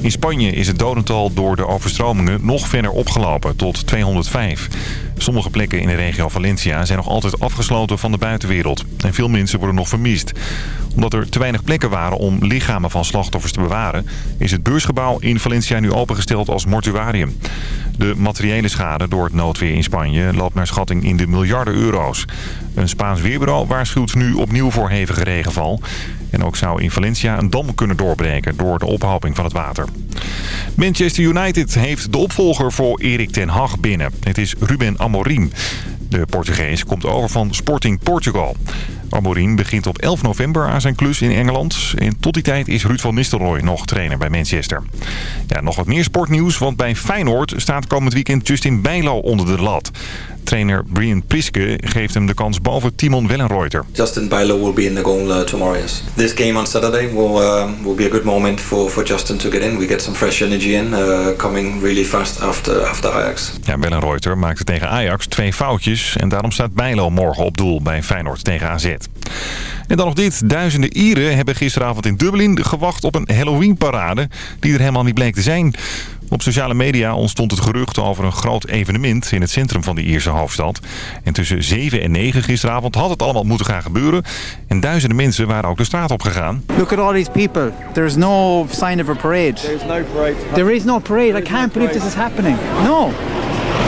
In Spanje is het dodental door de overstromingen nog verder opgelopen, tot 205. Sommige plekken in de regio Valencia zijn nog altijd afgesloten van de buitenwereld. En veel mensen worden nog vermist. Omdat er te weinig plekken waren om lichamen van slachtoffers te bewaren... is het beursgebouw in Valencia nu opengesteld als mortuarium. De materiële schade door het noodweer in Spanje loopt naar schatting in de miljarden euro's. Een Spaans weerbureau waarschuwt nu opnieuw voor hevige regenval. En ook zou in Valencia een dam kunnen doorbreken door de ophoping van het water. Manchester United heeft de opvolger voor Erik ten Hag binnen. Het is Ruben Amorim. De Portugees komt over van Sporting Portugal. Amorim begint op 11 november aan zijn klus in Engeland. En tot die tijd is Ruud van Nistelrooy nog trainer bij Manchester. Ja, nog wat meer sportnieuws, want bij Feyenoord staat komend weekend Justin Bijlo onder de lat. Trainer Brian Priske geeft hem de kans boven Timon Wellenreuter. Justin Bijlo will be in the goal uh, tomorrow, yes. This game on Saturday will, uh, will be a good moment for, for Justin to get in. We get some fresh energy in, uh, coming really fast after, after Ajax. Ja, Wellenreuter maakte tegen Ajax twee foutjes en daarom staat Bijlo morgen op doel bij Feyenoord tegen AZ. En dan nog dit. Duizenden Ieren hebben gisteravond in Dublin gewacht op een Halloween-parade die er helemaal niet bleek te zijn. Op sociale media ontstond het gerucht over een groot evenement in het centrum van de Ierse hoofdstad. En tussen 7 en 9 gisteravond had het allemaal moeten gaan gebeuren. En duizenden mensen waren ook de straat op gegaan. Look at all these people. There's no sign of a parade. There's no parade. There is no parade. I can't believe this is happening. No.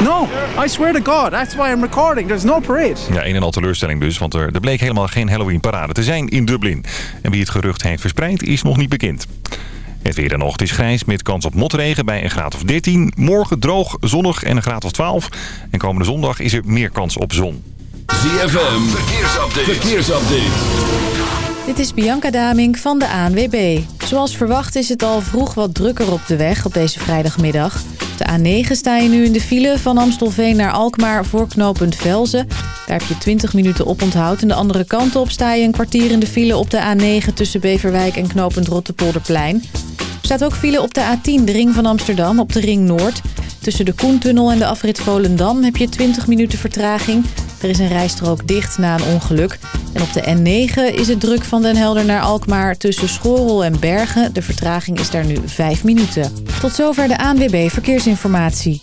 No, I swear to God, that's why I'm recording. There's no parade. Ja, een en al teleurstelling dus, want er, er bleek helemaal geen Halloween-parade te zijn in Dublin. En wie het gerucht heeft verspreid is nog niet bekend. Het weer nog. Het is grijs met kans op motregen bij een graad of 13. Morgen droog, zonnig en een graad of 12. En komende zondag is er meer kans op zon. ZFM, verkeersupdate. verkeersupdate. Dit is Bianca Daming van de ANWB. Zoals verwacht is het al vroeg wat drukker op de weg op deze vrijdagmiddag. Op de A9 sta je nu in de file van Amstelveen naar Alkmaar voor knooppunt Velzen. Daar heb je 20 minuten op onthoud. En de andere kant op sta je een kwartier in de file op de A9 tussen Beverwijk en knooppunt Rottepolderplein. Staat ook file op de A10, de ring van Amsterdam, op de ring Noord. Tussen de Koentunnel en de afrit Volendam heb je 20 minuten vertraging. Er is een rijstrook dicht na een ongeluk. En op de N9 is het druk van Den Helder naar Alkmaar tussen Schorel en Bergen. De vertraging is daar nu 5 minuten. Tot zover de ANWB Verkeersinformatie.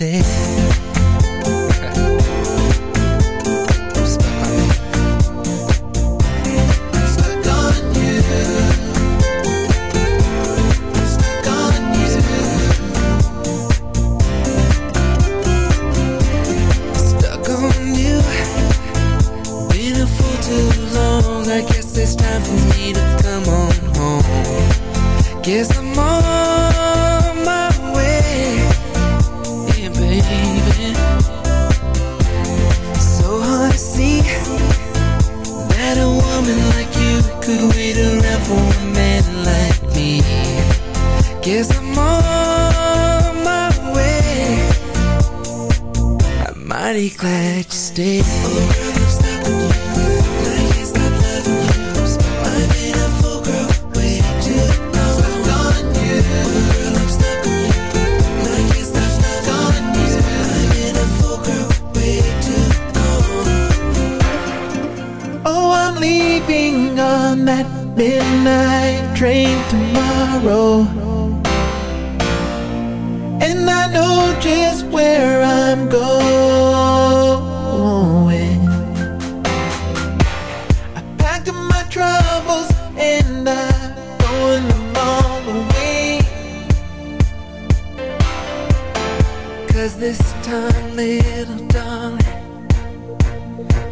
stay Cause this time, little darling,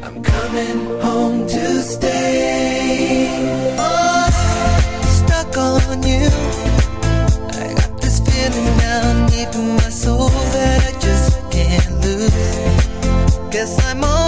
I'm coming home to stay. Oh, stuck on you. I got this feeling down deep in my soul that I just can't lose. Guess I'm on.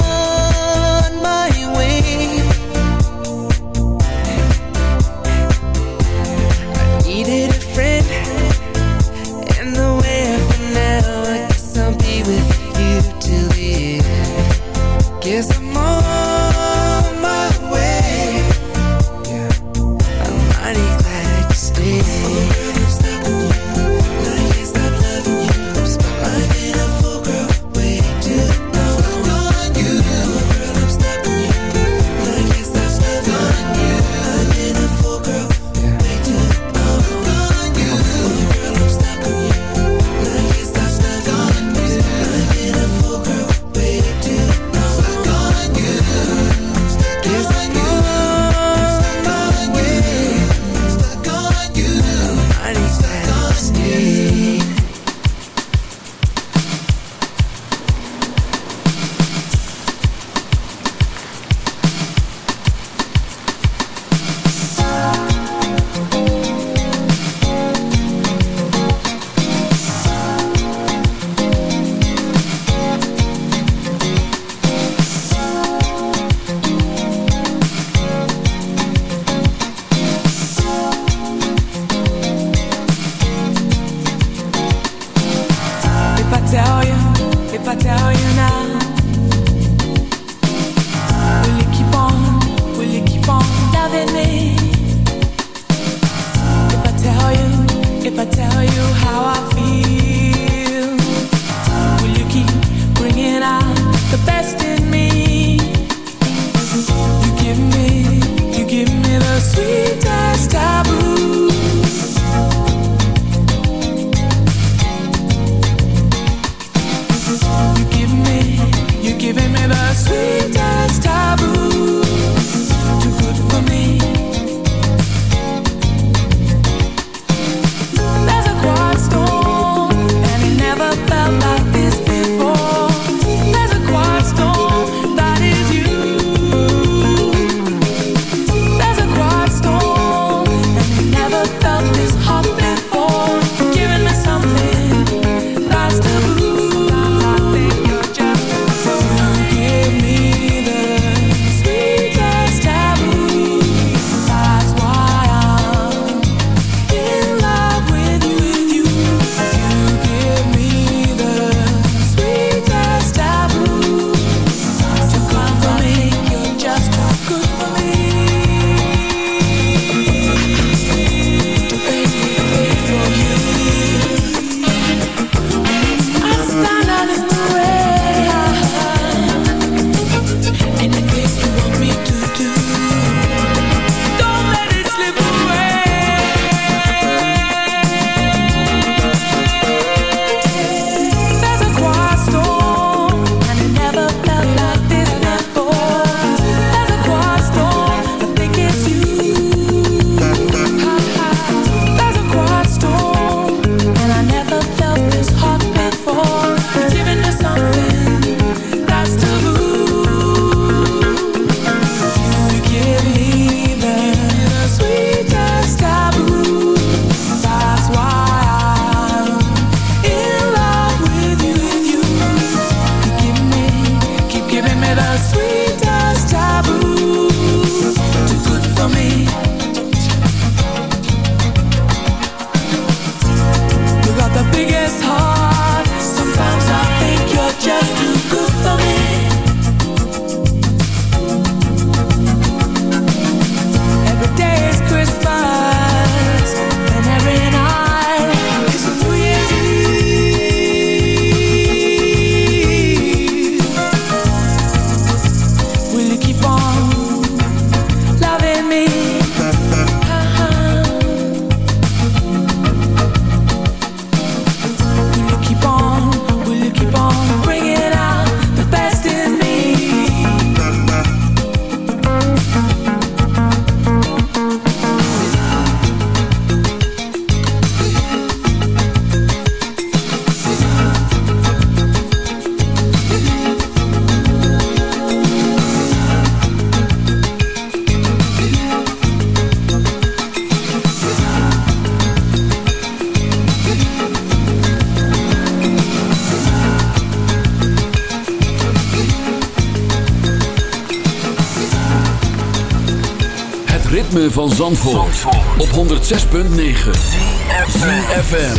Van Zandvoort, op 106.9 CFFM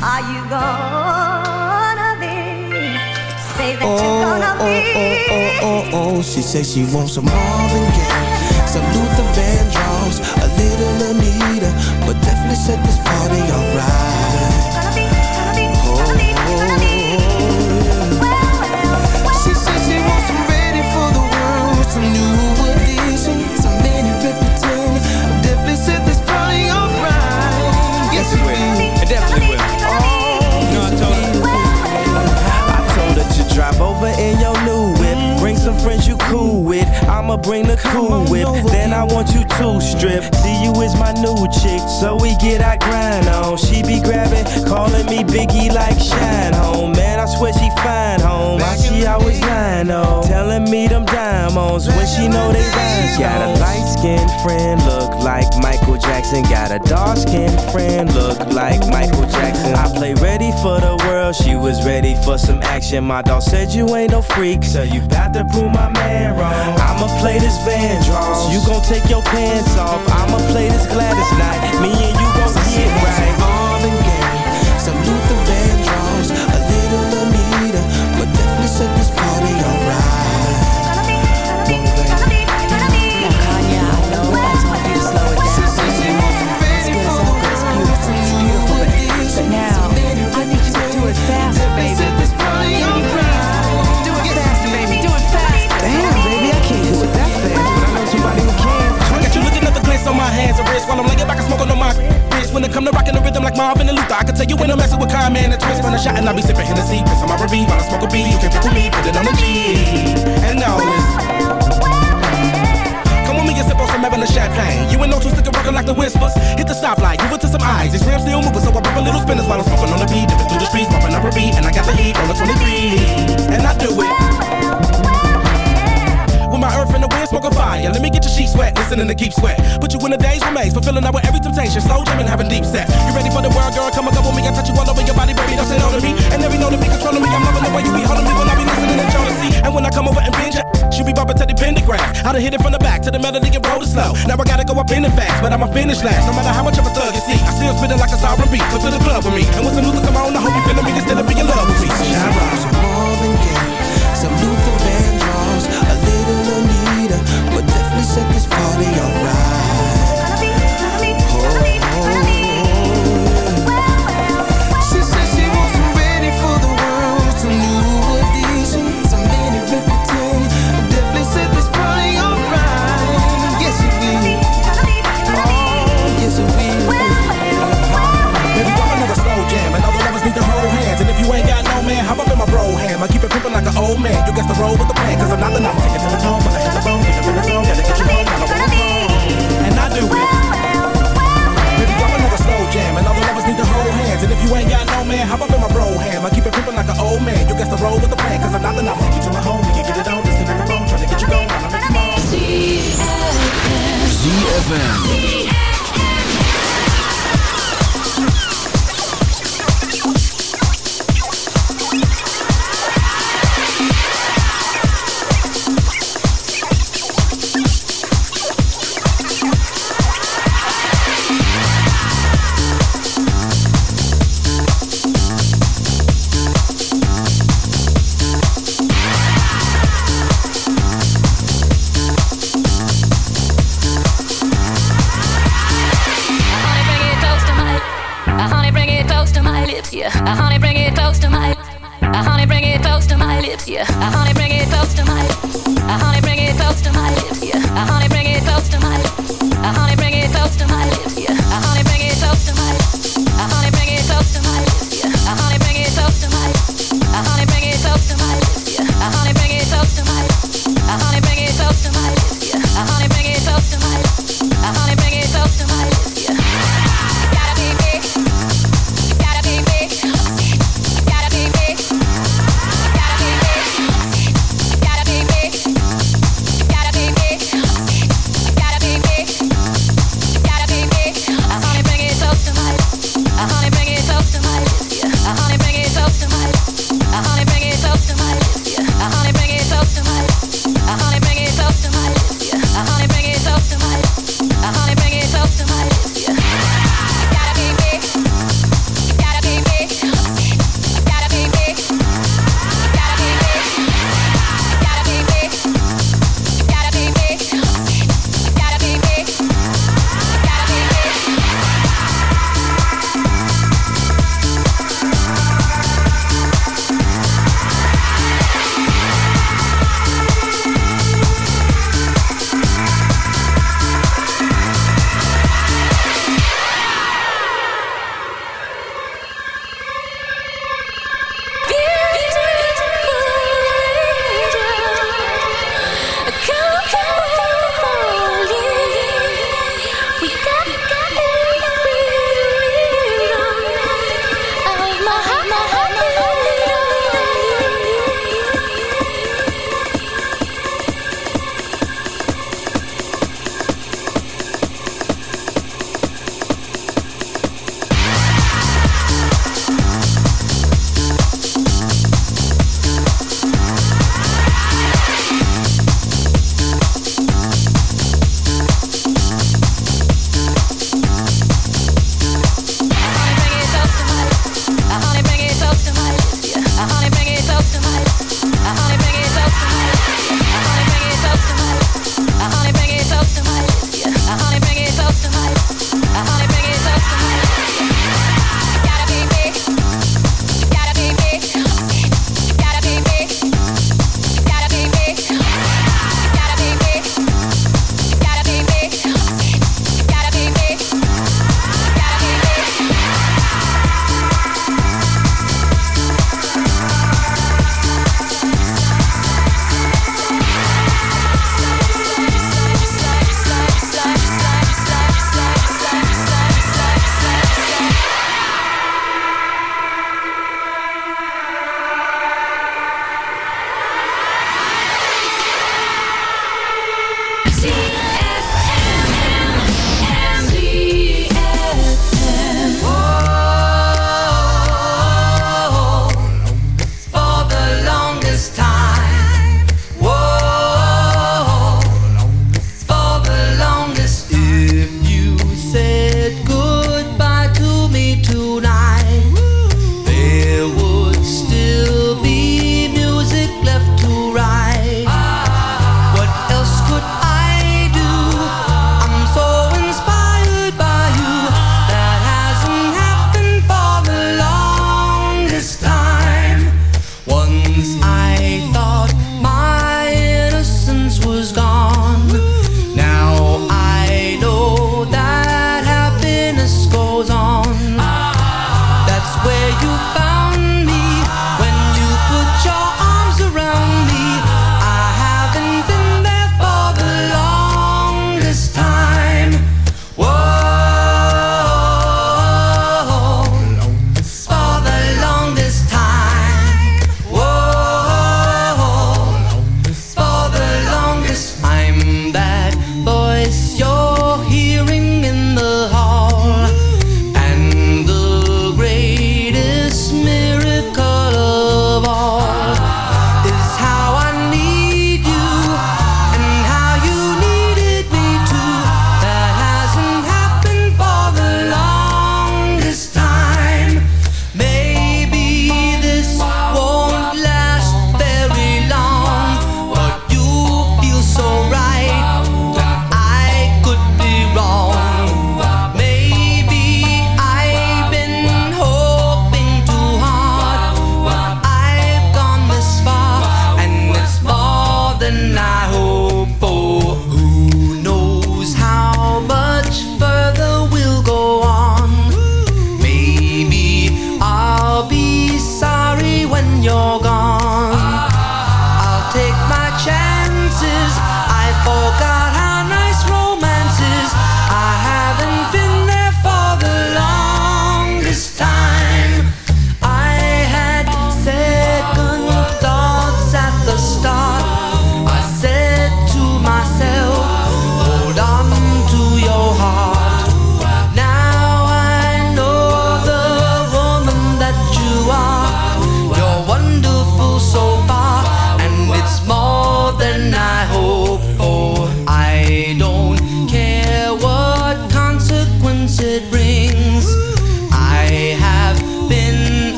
Are you gonna be? Say that you're gonna oh, be. oh, oh, oh, oh. She says she wants some Marvin Gaye, some Luther Vandross, a little Anita, but definitely set this party alright. I'ma bring the cool whip. Then I want you to strip. See you is my new chick, so we get our grind on. She be grabbing, calling me Biggie like Shine Home. Man, I swear she fine home. Why she always lying on? Telling me them diamonds when she know they rhymes. Got a light skinned friend, look like Michael Jackson. Got a dark skinned friend, look like Michael Jackson. I play ready for the world, she was ready for some action. My dog said you ain't no freak, so you bout to prove my man wrong. I'ma play this Vandross, you gon' take your pants off. I'ma play this Gladys Knight, me and you gon' get and wrists while I'm laying back and smoking on my wrist. When it come to rocking the rhythm like Marvin and Luther, I can tell you when I'm messing with Kyle, man, and twist. Run a shot and I be sipping Hennessy, piss on my R&B while I smoke a B. You can pick with me, put it on the G. And now with me and sip on some Evan champagne. You ain't no two sticker rockin' like the whispers. Hit the stoplight, move it to some eyes. These rims still moving, so I pop a little remains, out with every temptation. Slow jamming, having deep set. You ready for the world, girl? Come and with me. I touch you all over your body, baby. Don't say no to me. And every to be controlling me. I'm loving the way you be holding me when I be listening to. And when I come over and binge, she be bumping to the Pendergrass. I done hit it from the back to the melody and roll it slow. Now I gotta go up in it fast, but I'ma finish last. No matter how much of a thug you see, I still spitting like a sovereign beat. Come to the club with me. And when some Luther come on, I hope you feeling me. Instead of being in love with me. Shine. Some Marvin Gaye, some Luther Vandross, a little Anita, but definitely set this party alright. Ham. I keep it like an old man. You got to roll with the plan, cause I'm not the number. Take it to the tone, when I hit the bone, hit the rhythm, gotta get you home, now I wanna home. And I do it. Baby, I'm another slow jam, and all the lovers need to hold hands. And if you ain't got no man, hop up in my bro ham. I keep it pimpin' like an old man. You got to roll with the plan, cause I'm not the number. Take you to my home, we can get it on, disconnect the phone, tryna get you going, I'ma make you moan. ZFM honey, yeah.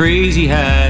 crazy high.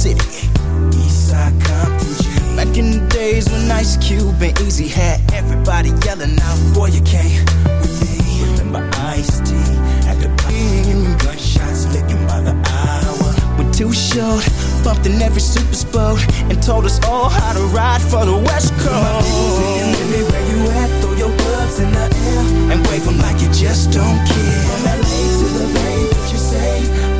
city. Eastside Compton. Back in the days when Ice Cube and Eazy had everybody yelling out, Boy, you can't with me. Remember Ice T at the beam, gunshots licking by the hour. When Too Short bumped in every super boat and told us all how to ride for the West Coast. My me where you at? Throw your gloves in the air and wave 'em like you just don't care. From LA to the Bay, what you say?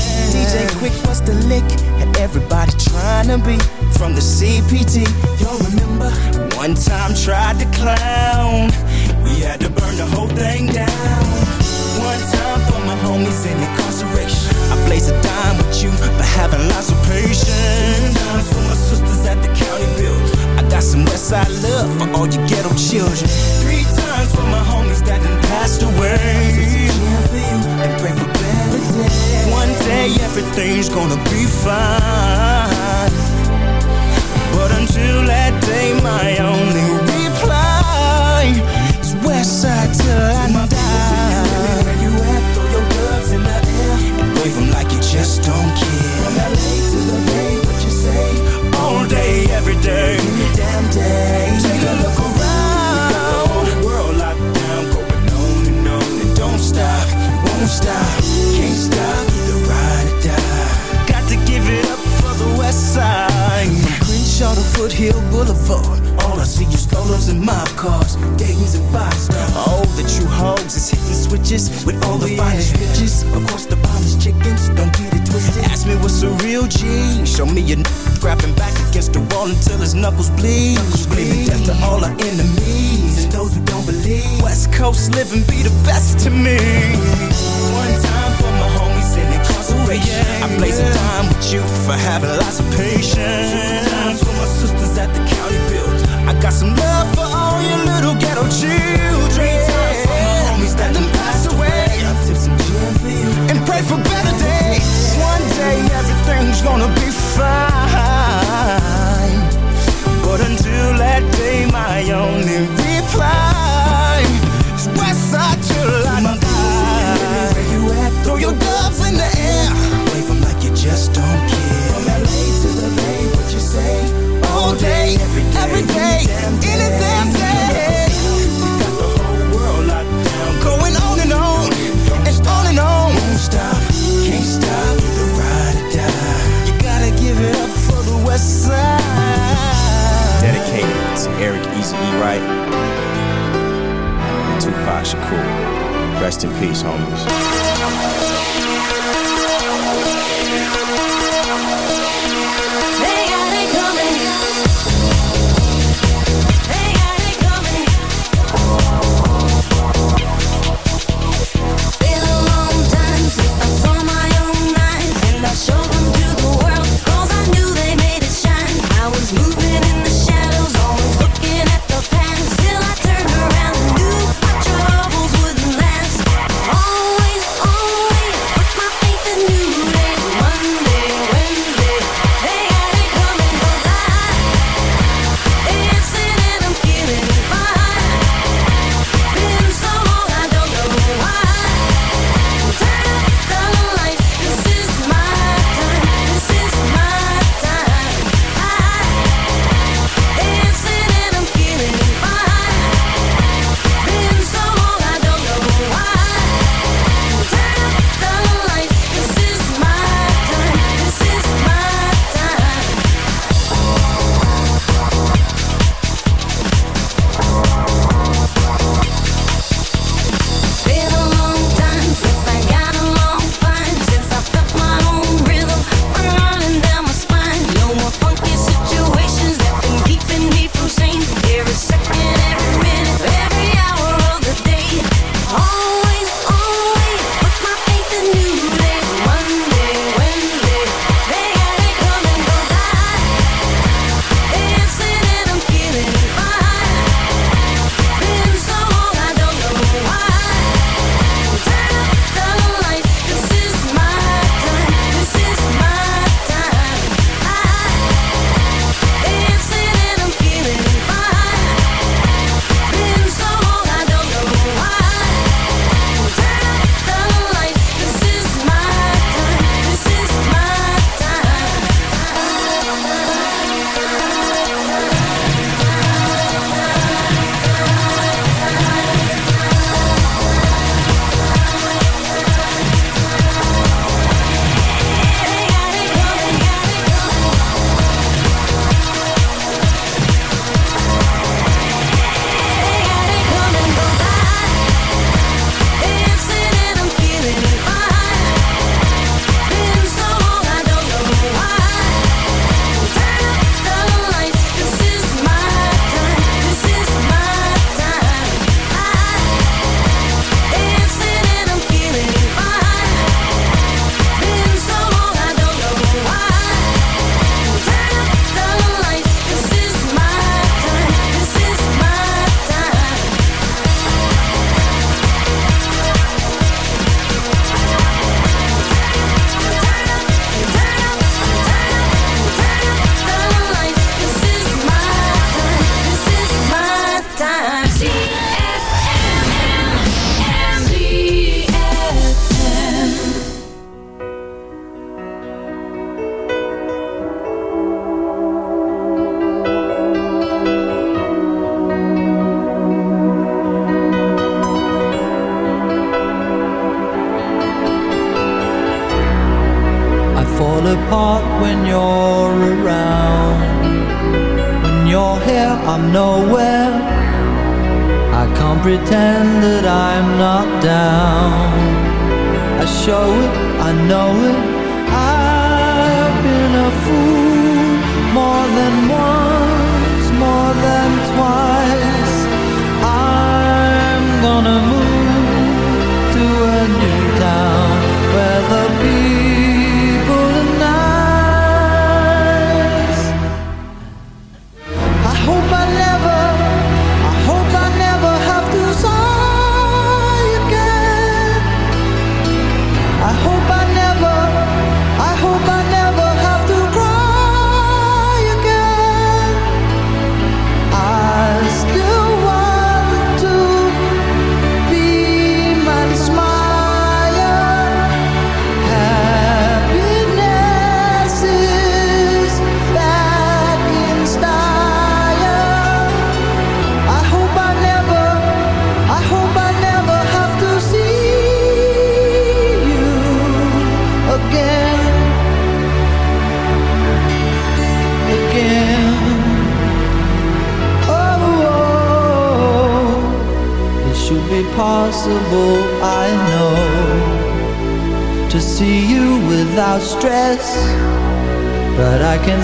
DJ Quik was the lick, and everybody trying to be from the CPT. Y'all remember? One time tried to clown. We had to burn the whole thing down. One time for my homies in incarceration. I blaze a dime with you for having lots of patience. Two times for my sisters at the county build. I got some Westside love for all you ghetto children. Three times for my homies that done passed away. And pray for better days. One day everything's gonna be fine. But until that day, my only reply is Westside till I die. Where you at? Throw your gloves in the air wave 'em like you just don't care. From LA to the Bay, what you say? All day, every day, any damn day. Take a look won't stop, can't stop, either ride or die. Got to give it up for the west side. From Crenshaw to Foothill Boulevard, all I see is strollers and mob cars, Dayton's and five. All the true hogs is hitting switches with all oh, the yeah. finest bitches. Of course, the finest chickens, don't get it twisted. Ask me what's a real G, show me a n grabbing back against the wall until his knuckles bleed. Knuckles bleed. death to all our enemies and those who don't believe. West Coast living be the best to me incarceration. I blaze a time with you for having lots of patience. Two times for my sisters at the county build. I got some love for all your little ghetto children. Three times for my homies that done passed away. I tip some gin for you and pray for better days. One day everything's gonna be fine. But until that day, my only reply is Westside till I die. Where you at? Throw your gloves in the air. You got the whole world locked down. Going on and on, and on and on. Won't stop, can't stop. The ride or die. You gotta give it up for the West Side. Dedicated to Eric Eazy and Tupac Shakur. Rest in peace, homies.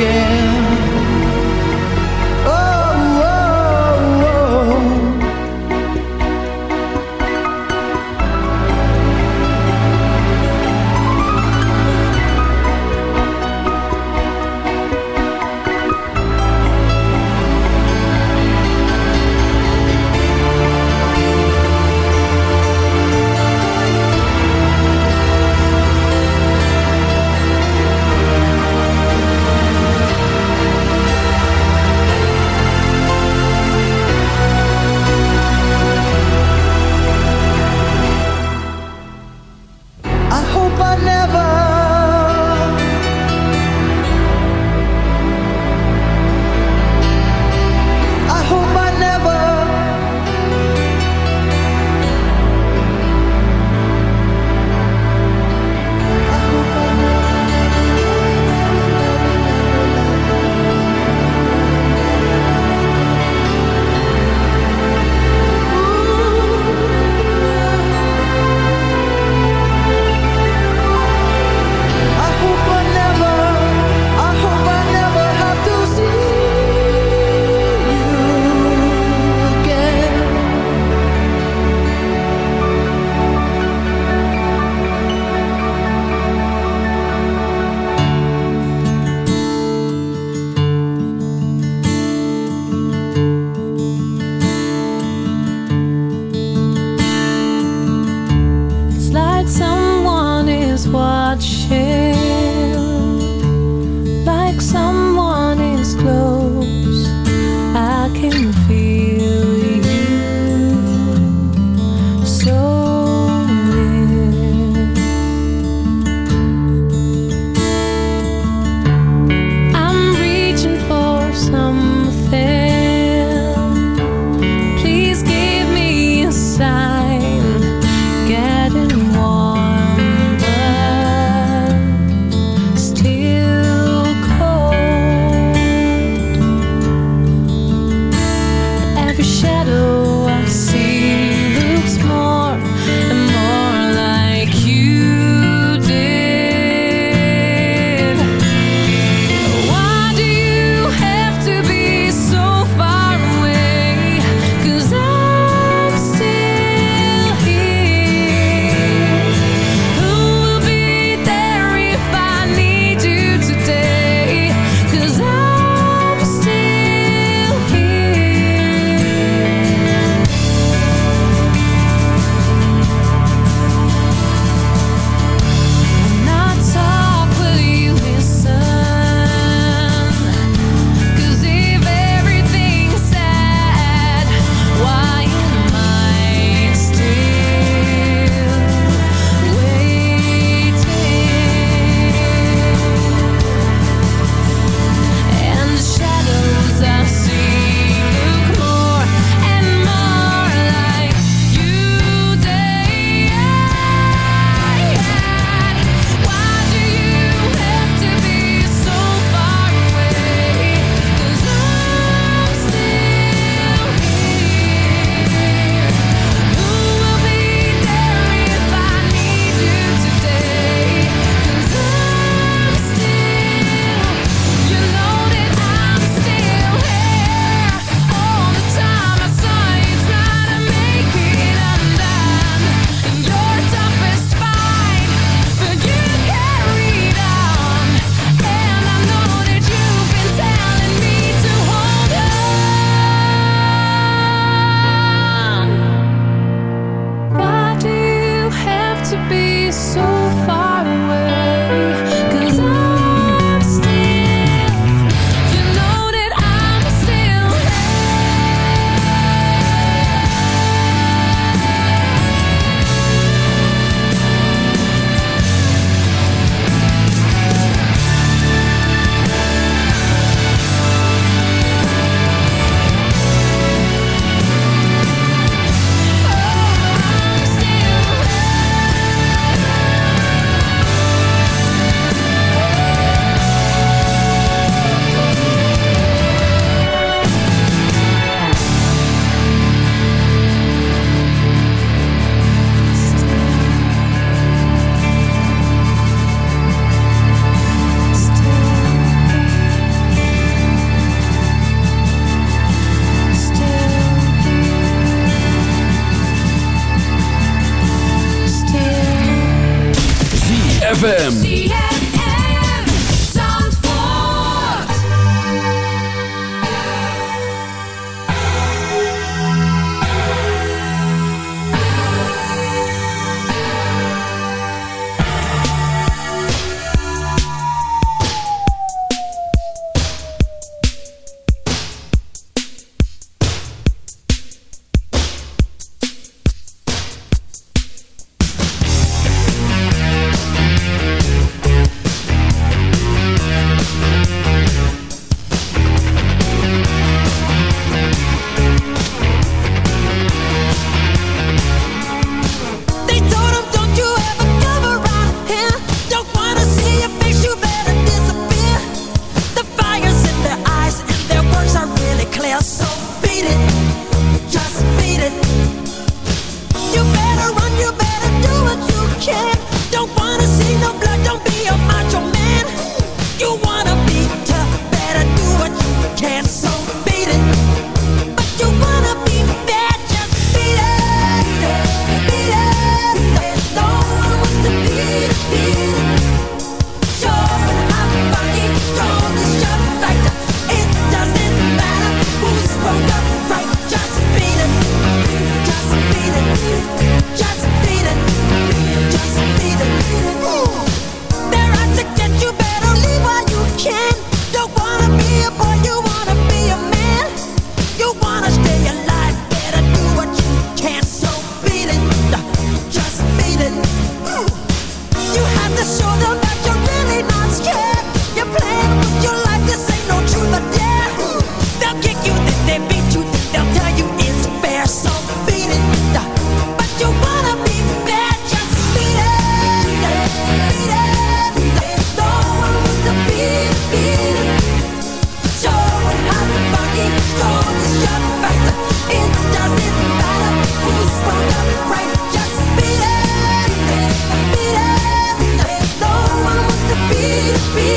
again.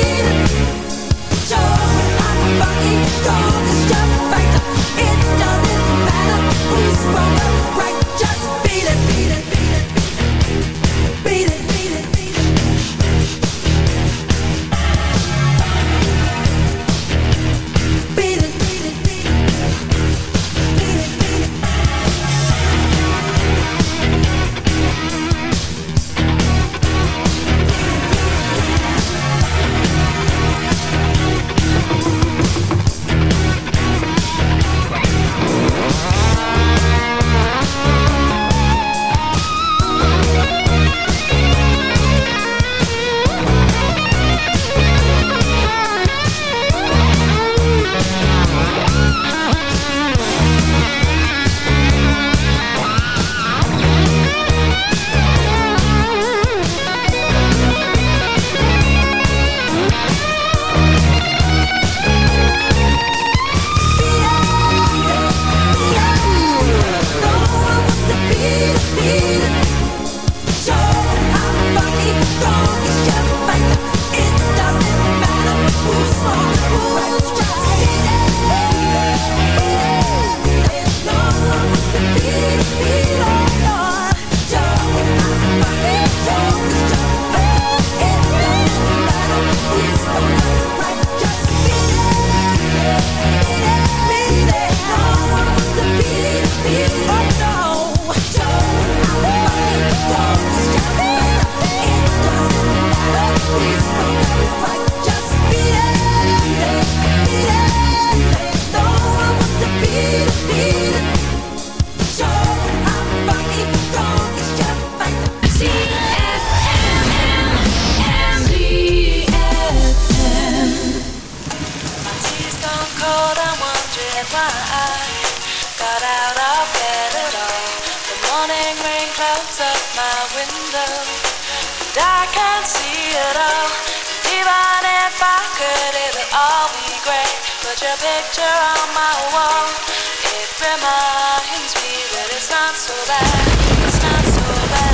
need Joy like a bucket window. And I can't see it all. Even if I could, it would all be great. Put your picture on my wall. It reminds me that it's not so bad. It's not so bad.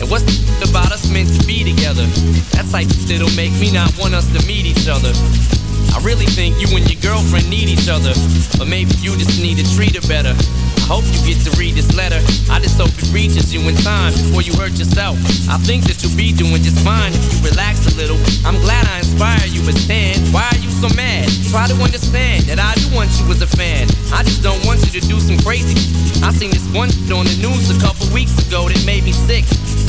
And what's the about us meant to be together? That's like that'll make me not want us to meet each other. I really think you and your girlfriend need each other, but maybe you just need to treat her better. I hope you get to read this letter. I just hope it reaches you in time before you hurt yourself. I think that you'll be doing just fine if you relax a little. I'm glad I inspire you, but Stan, why are you so mad? Try to understand that I do want you as a fan. I just don't want you to do some crazy. I seen this one on the news a couple weeks ago that made me sick.